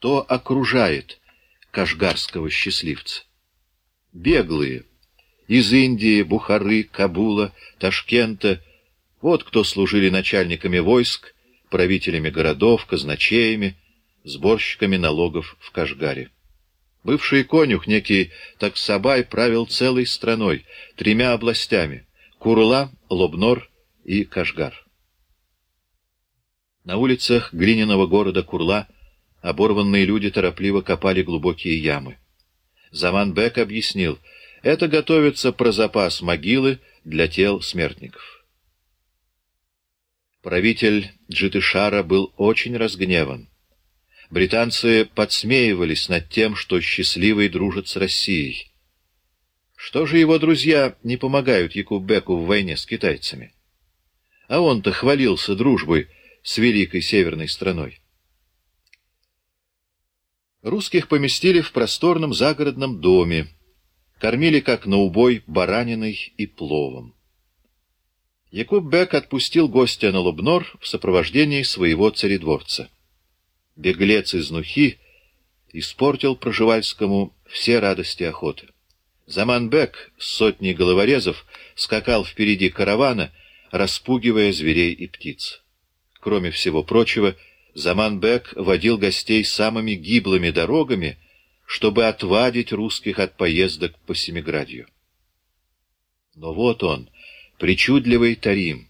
Кто окружает кашгарского счастливца? Беглые. Из Индии, Бухары, Кабула, Ташкента. Вот кто служили начальниками войск, правителями городов, казначеями, сборщиками налогов в Кашгаре. Бывший конюх, некий Таксабай, правил целой страной, тремя областями — Курла, Лобнор и Кашгар. На улицах глиняного города Курла оборванные люди торопливо копали глубокие ямы. Заманбек объяснил, это готовится про запас могилы для тел смертников. Правитель Джитышара был очень разгневан. Британцы подсмеивались над тем, что счастливый дружит с Россией. Что же его друзья не помогают Якубеку в войне с китайцами? А он-то хвалился дружбой с великой северной страной. Русских поместили в просторном загородном доме, кормили как на убой бараниной и пловом. Якуб Бек отпустил гостя на Лубнор в сопровождении своего царедворца беглец из Нухи, испортил Проживальскому все радости охоты. Заманбек с сотней головорезов скакал впереди каравана, распугивая зверей и птиц. Кроме всего прочего, Заманбек водил гостей самыми гиблыми дорогами, чтобы отвадить русских от поездок по Семиградью. Но вот он, причудливый Тарим,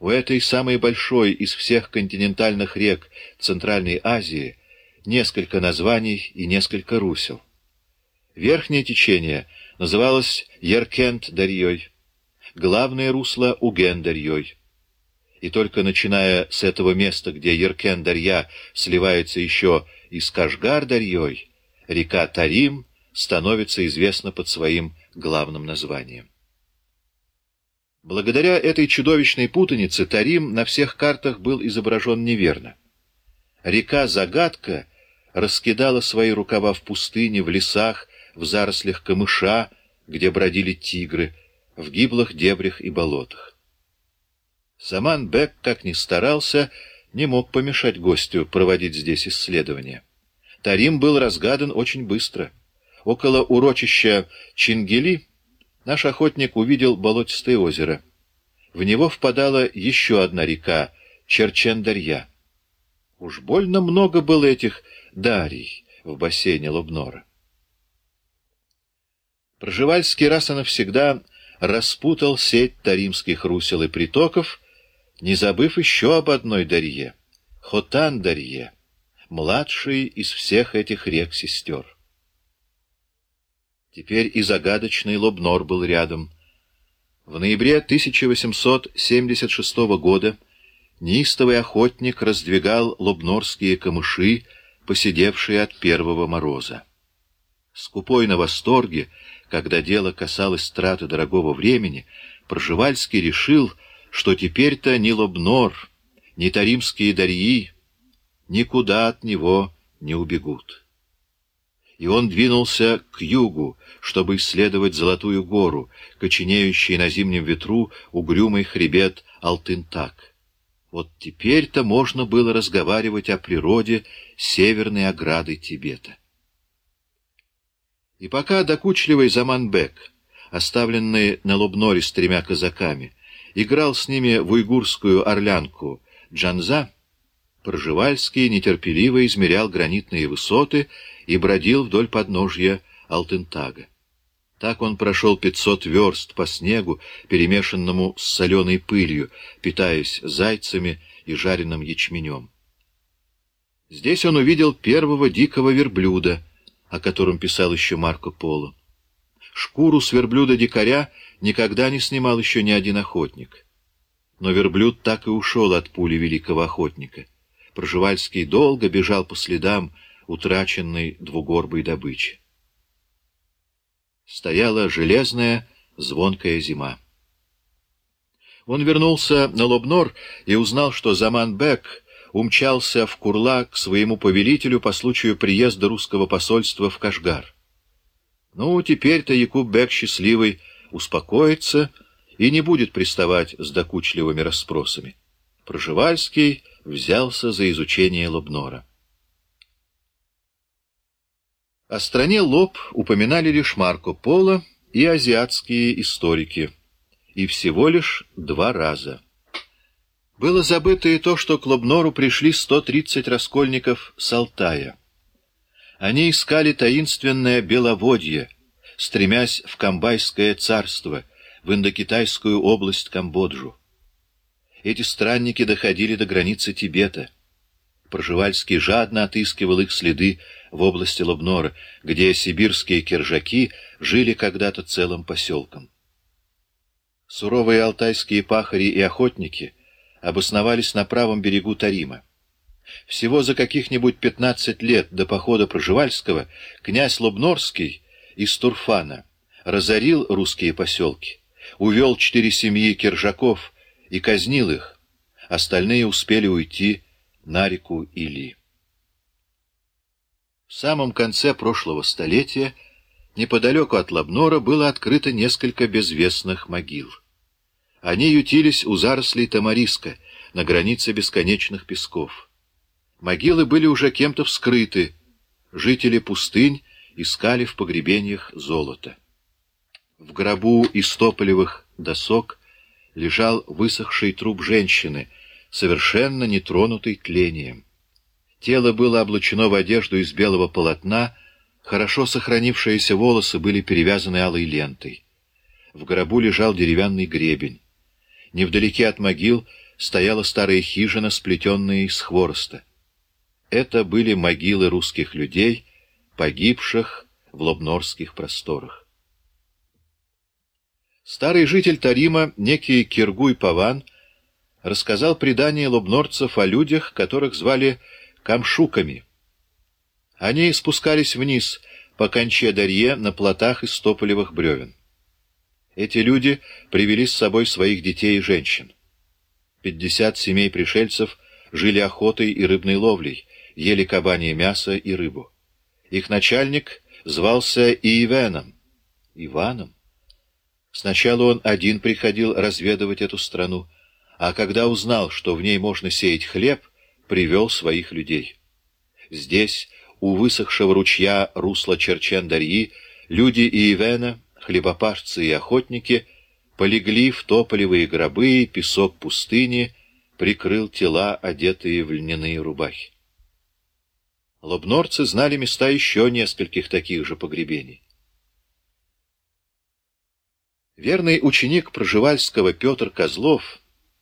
у этой самой большой из всех континентальных рек Центральной Азии несколько названий и несколько русел. Верхнее течение называлось Еркент-Дарьей, главное русло — Уген-Дарьей. И только начиная с этого места, где Еркен-Дарья сливается еще и с Кашгар-Дарьей, река Тарим становится известна под своим главным названием. Благодаря этой чудовищной путанице Тарим на всех картах был изображен неверно. Река-загадка раскидала свои рукава в пустыне, в лесах, в зарослях камыша, где бродили тигры, в гиблых дебрях и болотах. Саман Бек, как ни старался, не мог помешать гостю проводить здесь исследования. Тарим был разгадан очень быстро. Около урочища Чингели наш охотник увидел болотистое озеро. В него впадала еще одна река — Черчендарья. Уж больно много было этих дарий в бассейне Лобнора. Проживальский раз и навсегда распутал сеть таримских русел и притоков, не забыв еще об одной Дарье — Хотан-Дарье, младшей из всех этих рек-сестер. Теперь и загадочный Лобнор был рядом. В ноябре 1876 года неистовый охотник раздвигал лобнорские камыши, посидевшие от первого мороза. Скупой на восторге, когда дело касалось траты дорогого времени, Пржевальский решил, что теперь-то ни Лобнор, ни Таримские Дарьи никуда от него не убегут и он двинулся к югу, чтобы исследовать Золотую гору, коченеющий на зимнем ветру угрюмый хребет Алтынтак. Вот теперь-то можно было разговаривать о природе северной ограды Тибета. И пока докучливый Заманбек, оставленный на Лобноре с тремя казаками, играл с ними в уйгурскую орлянку Джанза, Проживальский нетерпеливо измерял гранитные высоты и бродил вдоль подножья Алтентага. Так он прошел пятьсот верст по снегу, перемешанному с соленой пылью, питаясь зайцами и жареным ячменем. Здесь он увидел первого дикого верблюда, о котором писал еще Марко Поло. Шкуру с верблюда-дикаря никогда не снимал еще ни один охотник. Но верблюд так и ушел от пули великого охотника. Проживальский долго бежал по следам, утраченной двугорбой добычи. Стояла железная, звонкая зима. Он вернулся на Лобнор и узнал, что Заман-бек умчался в Курла к своему повелителю по случаю приезда русского посольства в Кашгар. Ну, теперь-то Якуб-бек счастливый успокоится и не будет приставать с докучливыми расспросами. Проживальский взялся за изучение Лобнора. О стране Лоб упоминали лишь Марко Поло и азиатские историки, и всего лишь два раза. Было забыто и то, что к Лобнору пришли 130 раскольников с Алтая. Они искали таинственное Беловодье, стремясь в Камбайское царство, в Индокитайскую область Камбоджу. Эти странники доходили до границы Тибета. Проживальский жадно отыскивал их следы в области Лобнора, где сибирские киржаки жили когда-то целым поселком. Суровые алтайские пахари и охотники обосновались на правом берегу Тарима. Всего за каких-нибудь пятнадцать лет до похода Проживальского князь Лобнорский из Турфана разорил русские поселки, увел четыре семьи киржаков и казнил их, остальные успели уйти на реку Или. В самом конце прошлого столетия неподалеку от Лабнора было открыто несколько безвестных могил. Они ютились у зарослей Тамариска, на границе бесконечных песков. Могилы были уже кем-то вскрыты, жители пустынь искали в погребениях золото. В гробу из тополевых досок лежал высохший труп женщины — совершенно нетронутый тлением. Тело было облачено в одежду из белого полотна, хорошо сохранившиеся волосы были перевязаны алой лентой. В гробу лежал деревянный гребень. Невдалеке от могил стояла старая хижина, сплетенная из хвороста. Это были могилы русских людей, погибших в лобнорских просторах. Старый житель Тарима, некий Киргуй Паван, рассказал предание лобнорцев о людях, которых звали камшуками. Они спускались вниз по конче Дарье на плотах из тополевых бревен. Эти люди привели с собой своих детей и женщин. Пятьдесят семей пришельцев жили охотой и рыбной ловлей, ели кабанье мясо и рыбу. Их начальник звался Иевеном. Иваном? Сначала он один приходил разведывать эту страну, а когда узнал, что в ней можно сеять хлеб, привел своих людей. Здесь, у высохшего ручья русла Черчен-Дарьи, люди Иевена, хлебопашцы и охотники, полегли в тополевые гробы, песок пустыни прикрыл тела, одетые в льняные рубахи. Лобнорцы знали места еще нескольких таких же погребений. Верный ученик Проживальского Петр Козлов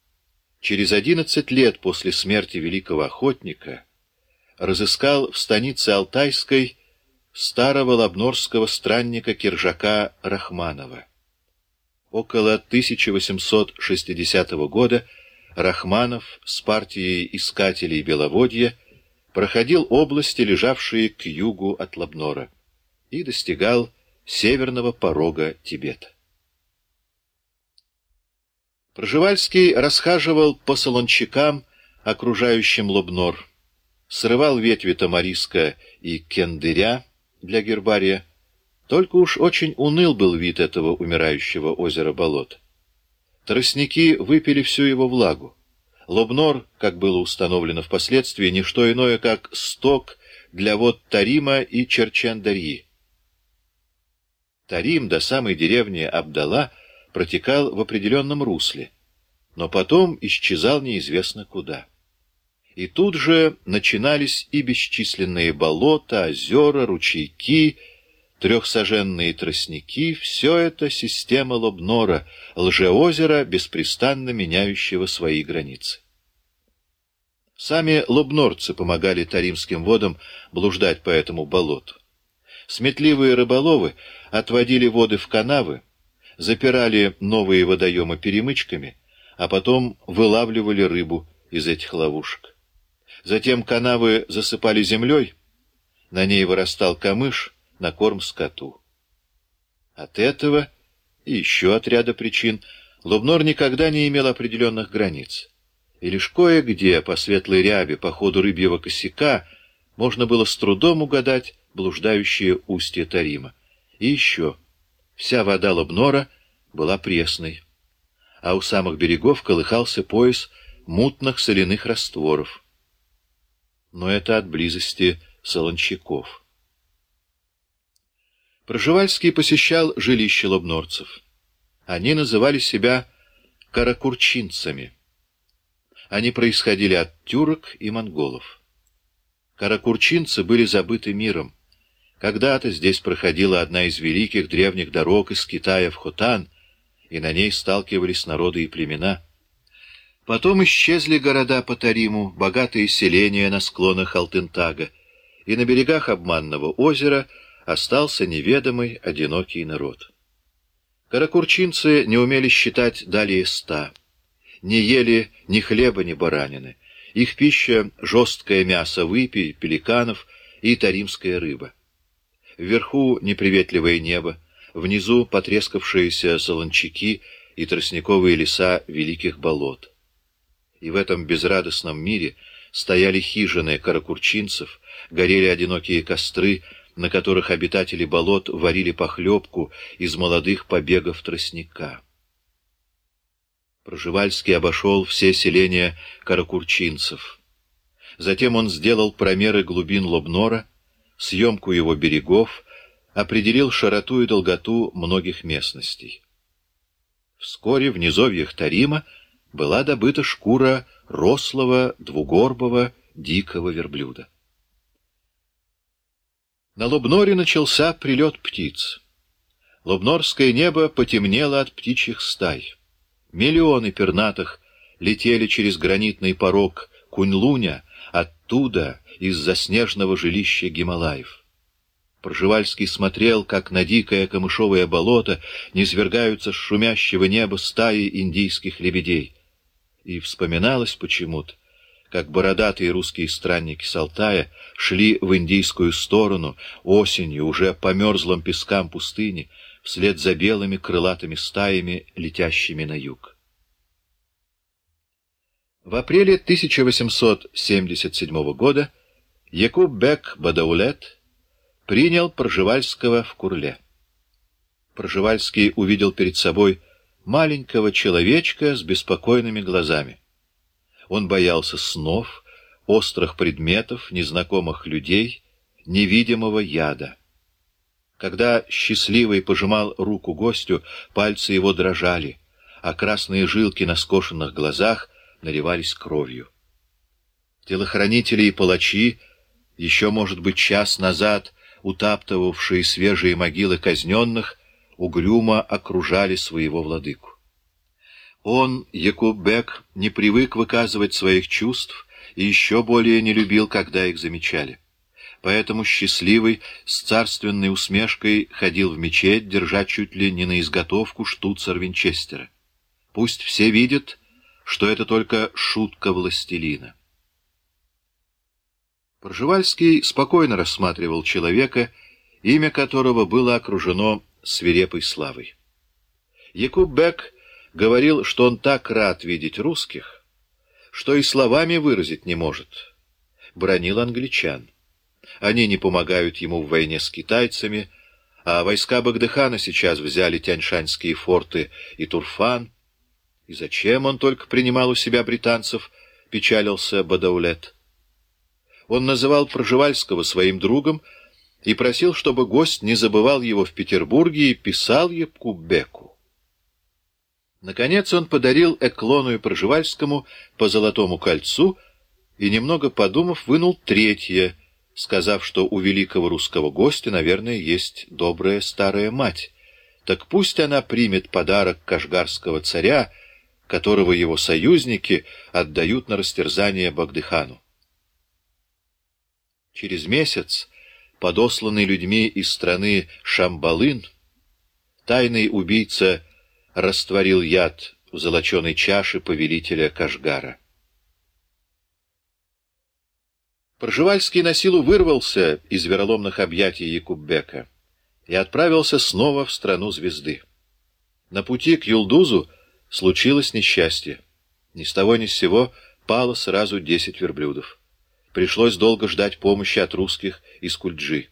— через одиннадцать лет после смерти великого охотника разыскал в станице Алтайской старого лабнорского странника Киржака Рахманова. Около 1860 года Рахманов с партией искателей Беловодья проходил области, лежавшие к югу от Лабнора, и достигал северного порога Тибета. Пржевальский расхаживал по солончакам, окружающим Лобнор, срывал ветви тамариска и кендыря для гербария. Только уж очень уныл был вид этого умирающего озера болот. Тростники выпили всю его влагу. Лобнор, как было установлено впоследствии, не что иное, как сток для вод Тарима и Черчендарьи. Тарим до самой деревни Абдала протекал в определенном русле, но потом исчезал неизвестно куда. И тут же начинались и бесчисленные болота, озера, ручейки, трехсоженные тростники — все это система Лобнора, лжеозера, беспрестанно меняющего свои границы. Сами лобнорцы помогали таримским водам блуждать по этому болоту. Сметливые рыболовы отводили воды в канавы, запирали новые водоемы перемычками, а потом вылавливали рыбу из этих ловушек. Затем канавы засыпали землей, на ней вырастал камыш на корм скоту. От этого и еще от ряда причин Лубнор никогда не имел определенных границ. И лишь кое-где по светлой рябе, по ходу рыбьего косяка, можно было с трудом угадать блуждающие устья Тарима. И еще — Вся вода Лобнора была пресной, а у самых берегов колыхался пояс мутных соляных растворов. Но это от близости солончаков. Проживальский посещал жилище лобнорцев. Они называли себя каракурчинцами. Они происходили от тюрок и монголов. Каракурчинцы были забыты миром. Когда-то здесь проходила одна из великих древних дорог из Китая в Хотан, и на ней сталкивались народы и племена. Потом исчезли города по Тариму, богатые селения на склонах Алтентага, и на берегах обманного озера остался неведомый одинокий народ. Каракурчинцы не умели считать далее ста, не ели ни хлеба, ни баранины. Их пища — жесткое мясо выпи, пеликанов и таримская рыба. Вверху неприветливое небо, внизу потрескавшиеся солончаки и тростниковые леса великих болот. И в этом безрадостном мире стояли хижины каракурчинцев, горели одинокие костры, на которых обитатели болот варили похлебку из молодых побегов тростника. Проживальский обошел все селения каракурчинцев. Затем он сделал промеры глубин Лобнора, съемку его берегов, определил широту и долготу многих местностей. Вскоре в низовьях Тарима была добыта шкура рослого, двугорбого, дикого верблюда. На Лобноре начался прилет птиц. Лобнорское небо потемнело от птичьих стай. Миллионы пернатых летели через гранитный порог Кунь-Луня, оттуда, из заснеженного жилища Гималаев. Пржевальский смотрел, как на дикое камышовое болото низвергаются с шумящего неба стаи индийских лебедей. И вспоминалось почему-то, как бородатые русские странники с Алтая шли в индийскую сторону осенью уже по мерзлым пескам пустыни, вслед за белыми крылатыми стаями, летящими на юг. В апреле 1877 года Якуб Бек Бадаулет принял Пржевальского в Курле. Пржевальский увидел перед собой маленького человечка с беспокойными глазами. Он боялся снов, острых предметов, незнакомых людей, невидимого яда. Когда счастливый пожимал руку гостю, пальцы его дрожали, а красные жилки на скошенных глазах наливались кровью. Телохранители и палачи, еще, может быть, час назад утаптывавшие свежие могилы казненных, угрюмо окружали своего владыку. Он, Якуб Бек, не привык выказывать своих чувств и еще более не любил, когда их замечали. Поэтому счастливый, с царственной усмешкой, ходил в мечеть, держа чуть ли не на изготовку штуцер Винчестера. Пусть все видят, что это только шутка властелина. Пржевальский спокойно рассматривал человека, имя которого было окружено свирепой славой. Якуб Бек говорил, что он так рад видеть русских, что и словами выразить не может. Бронил англичан. Они не помогают ему в войне с китайцами, а войска Багдыхана сейчас взяли Тяньшанские форты и Турфан. И зачем он только принимал у себя британцев, печалился Бадаулет. Он называл Проживальского своим другом и просил, чтобы гость не забывал его в Петербурге и писал Якубеку. Наконец он подарил Эклону и Проживальскому по золотому кольцу и, немного подумав, вынул третье, сказав, что у великого русского гостя, наверное, есть добрая старая мать. Так пусть она примет подарок кашгарского царя, которого его союзники отдают на растерзание Багдыхану. Через месяц, подосланный людьми из страны Шамбалын, тайный убийца растворил яд в золоченой чаше повелителя Кашгара. Пржевальский на силу вырвался из вероломных объятий Якуббека и отправился снова в страну звезды. На пути к Юлдузу случилось несчастье. Ни с того ни с сего пало сразу десять верблюдов. Пришлось долго ждать помощи от русских из Кульджи.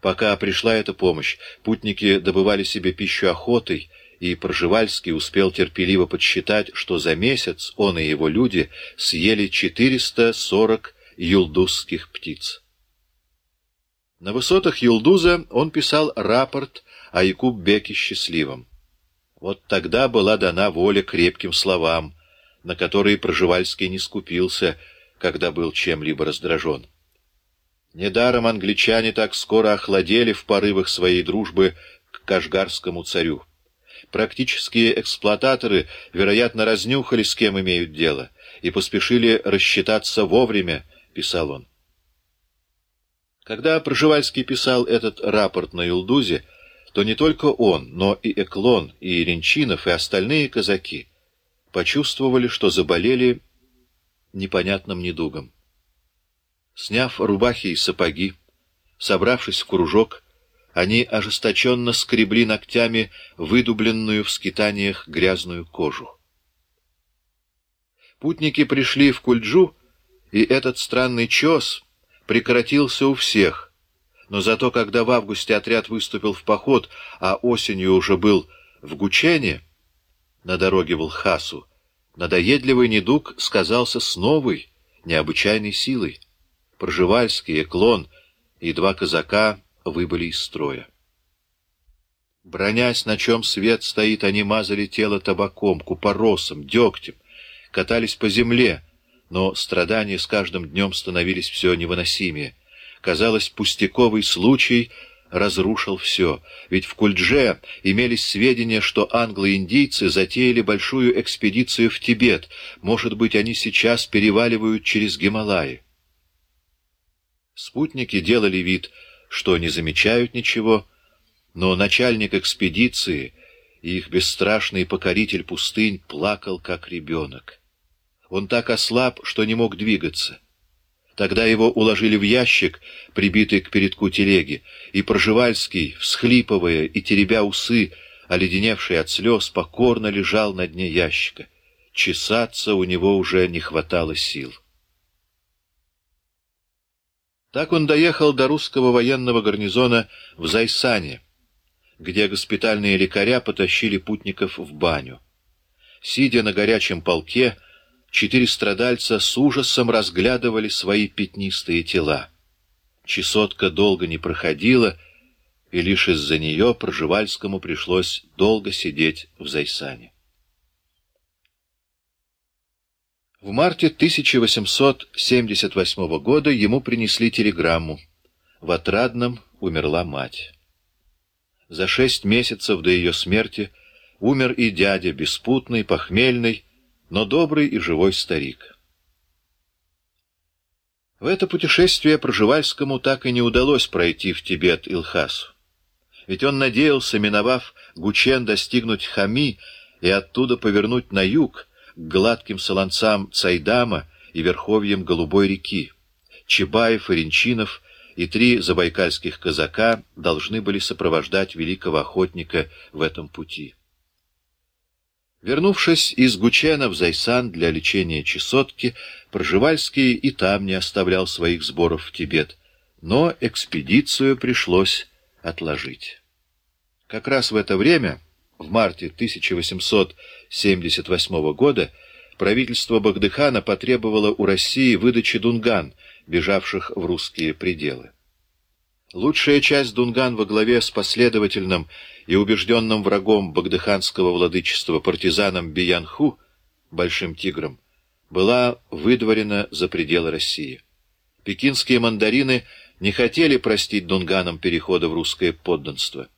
Пока пришла эта помощь, путники добывали себе пищу охотой и Пржевальский успел терпеливо подсчитать, что за месяц он и его люди съели 440 юлдузских птиц. На высотах Юлдуза он писал рапорт о Якуб-беке счастливом. Вот тогда была дана воля крепким словам, на которые Проживальский не скупился, когда был чем-либо раздражен. Недаром англичане так скоро охладели в порывах своей дружбы к кашгарскому царю. Практические эксплуататоры, вероятно, разнюхали, с кем имеют дело, и поспешили рассчитаться вовремя, — писал он. Когда Проживальский писал этот рапорт на Юлдузе, то не только он, но и Эклон, и Иринчинов, и остальные казаки почувствовали, что заболели непонятным недугом. Сняв рубахи и сапоги, собравшись в кружок, они ожесточенно скребли ногтями выдубленную в скитаниях грязную кожу. Путники пришли в Кульджу, и этот странный чес прекратился у всех, но зато когда в августе отряд выступил в поход, а осенью уже был в Гучене, на дороге в Лхасу, надоедливый недуг сказался с новой, необычайной силой. Пржевальский, Эклон и два казака выбыли из строя. Бронясь, на чем свет стоит, они мазали тело табаком, купоросом, дегтем, катались по земле, но страдания с каждым днем становились все невыносимее. Казалось, пустяковый случай разрушил все, ведь в Кульдже имелись сведения, что англо-индийцы затеяли большую экспедицию в Тибет, может быть, они сейчас переваливают через Гималаи. Спутники делали вид, что не замечают ничего, но начальник экспедиции и их бесстрашный покоритель пустынь плакал, как ребенок. Он так ослаб, что не мог двигаться. Тогда его уложили в ящик, прибитый к передку телеги, и Проживальский, всхлипывая и теребя усы, оледеневший от слез, покорно лежал на дне ящика. Чесаться у него уже не хватало сил. Так он доехал до русского военного гарнизона в Зайсане, где госпитальные лекаря потащили путников в баню. Сидя на горячем полке, четыре страдальца с ужасом разглядывали свои пятнистые тела. Чесотка долго не проходила, и лишь из-за нее Проживальскому пришлось долго сидеть в Зайсане. В марте 1878 года ему принесли телеграмму. В Отрадном умерла мать. За шесть месяцев до ее смерти умер и дядя, беспутный, похмельный, но добрый и живой старик. В это путешествие Проживальскому так и не удалось пройти в Тибет Илхасу. Ведь он надеялся, миновав Гучен, достигнуть Хами и оттуда повернуть на юг, к гладким солонцам Цайдама и верховьям Голубой реки. Чебаев и и три забайкальских казака должны были сопровождать великого охотника в этом пути. Вернувшись из Гучена в Зайсан для лечения чесотки, Проживальский и там не оставлял своих сборов в Тибет, но экспедицию пришлось отложить. Как раз в это время, в марте 1800 1978 года правительство Багдыхана потребовало у России выдачи дунган, бежавших в русские пределы. Лучшая часть дунган во главе с последовательным и убежденным врагом багдыханского владычества партизаном Биянху, Большим Тигром, была выдворена за пределы России. Пекинские мандарины не хотели простить дунганам перехода в русское подданство.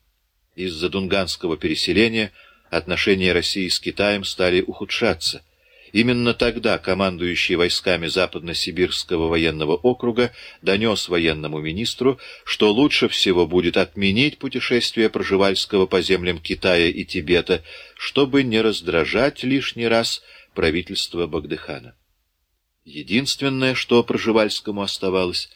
Из-за дунганского переселения – отношения России с Китаем стали ухудшаться. Именно тогда командующий войсками Западно-Сибирского военного округа донес военному министру, что лучше всего будет отменить путешествие Проживальского по землям Китая и Тибета, чтобы не раздражать лишний раз правительство Багдыхана. Единственное, что Проживальскому оставалось,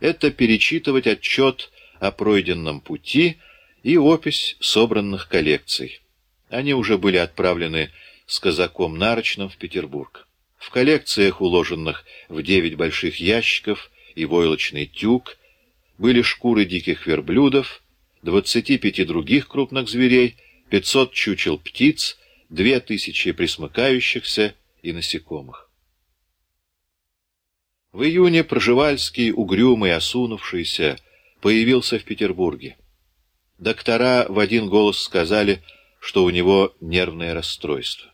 это перечитывать отчет о пройденном пути и опись собранных коллекций. Они уже были отправлены с казаком Нарочным в Петербург. В коллекциях, уложенных в девять больших ящиков и войлочный тюк, были шкуры диких верблюдов, двадцати пяти других крупных зверей, пятьсот чучел птиц, две тысячи присмыкающихся и насекомых. В июне Проживальский, угрюмый, осунувшийся, появился в Петербурге. Доктора в один голос сказали, что у него нервное расстройство.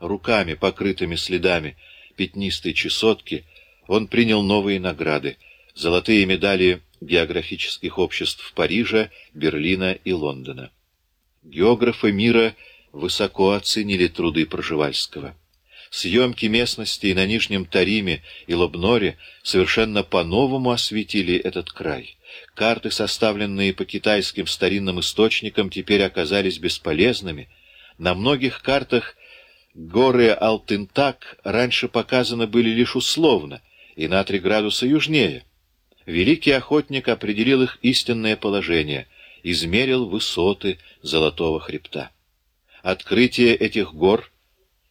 Руками, покрытыми следами пятнистой чесотки, он принял новые награды — золотые медали географических обществ Парижа, Берлина и Лондона. Географы мира высоко оценили труды Проживальского. Съемки местностей на Нижнем Тариме и Лобноре совершенно по-новому осветили этот край. Карты, составленные по китайским старинным источникам, теперь оказались бесполезными. На многих картах горы Алтынтак раньше показаны были лишь условно и на три градуса южнее. Великий охотник определил их истинное положение, измерил высоты Золотого хребта. Открытие этих гор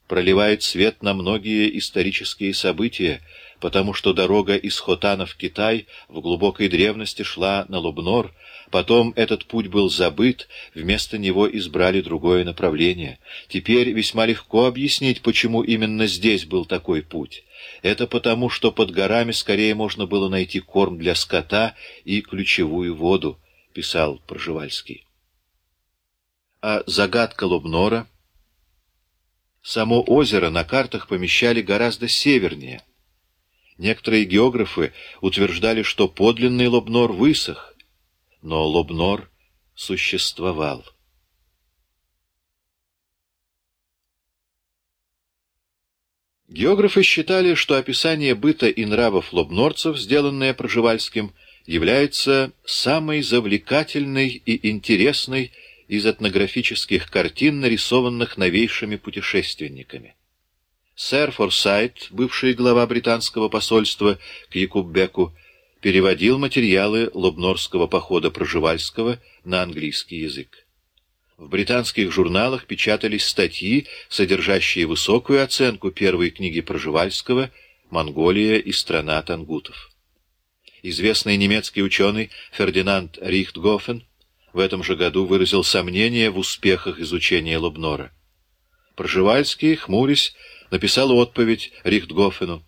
проливает свет на многие исторические события, потому что дорога из Хотана в Китай в глубокой древности шла на Лубнор, потом этот путь был забыт, вместо него избрали другое направление. Теперь весьма легко объяснить, почему именно здесь был такой путь. Это потому, что под горами скорее можно было найти корм для скота и ключевую воду, писал Проживальский. А загадка Лобнора? Само озеро на картах помещали гораздо севернее. Некоторые географы утверждали, что подлинный Лобнор высох, но Лобнор существовал. Географы считали, что описание быта и нравов лобнорцев, сделанное Проживальским, является самой завлекательной и интересной из этнографических картин, нарисованных новейшими путешественниками. Сэр Форсайт, бывший глава британского посольства к Якуббеку, переводил материалы лобнорского похода Проживальского на английский язык. В британских журналах печатались статьи, содержащие высокую оценку первой книги Проживальского «Монголия и страна тангутов». Известный немецкий ученый Фердинанд Рихтгофен в этом же году выразил сомнение в успехах изучения Лобнора. Проживальский, хмурясь, написал отповедь Рихтгофену.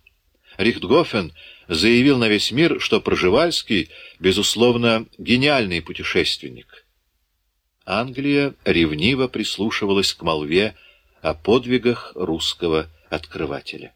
Рихтгофен заявил на весь мир, что Проживальский, безусловно, гениальный путешественник — Англия ревниво прислушивалась к молве о подвигах русского открывателя.